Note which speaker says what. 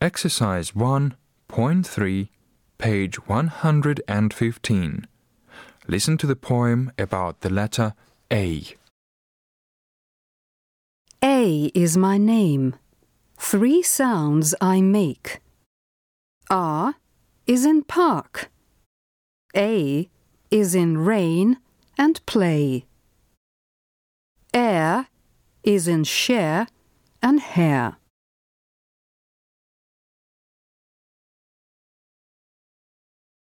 Speaker 1: Exercise 1.3, page 115. Listen to the poem about the letter A.
Speaker 2: A is my name. Three sounds I make. R is in park. A is in rain and play. Air is in share and hair.